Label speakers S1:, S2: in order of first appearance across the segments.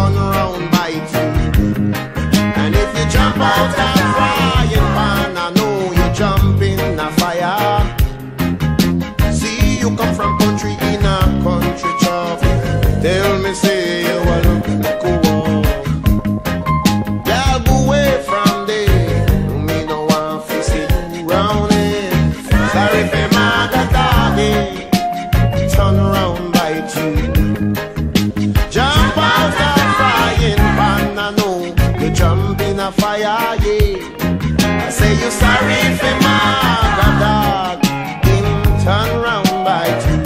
S1: turn around you. And if you jump out say you sorry for my dog. Him turn round, bite you.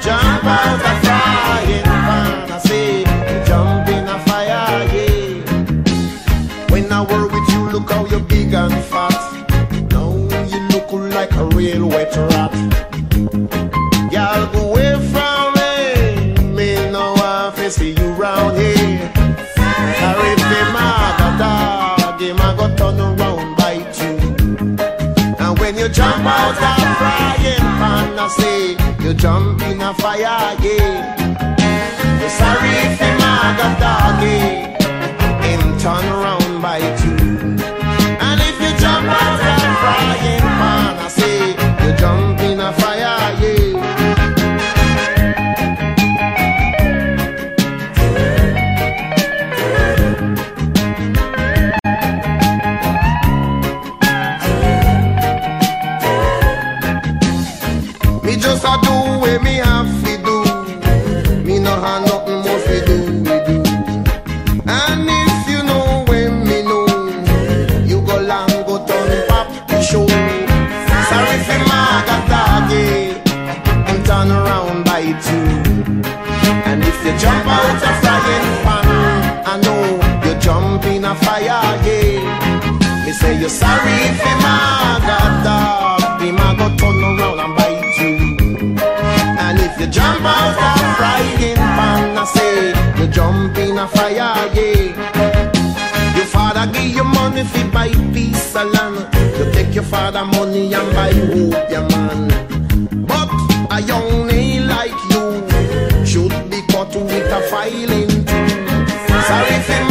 S1: Jump out the frying pan. I say jump in a fire, yeah. When I work with you, look how you're big and fat. Now you look like a real wet rat. Y'all go away from me. Me no to see you round here. Jump out of frying pan, I say you jump in a fire, yeah. You're sorry if for my doggy. You jump out a frying pan, I know you jump in a fire, yeah. Me say you're sorry my dog, me ma go turn around and bite you. And if you jump out a frying pan, I say you jump in a fire, yeah. Your father give you money if fi buy piece of land. You take your father money and buy hope, your man. With a filing. Sorry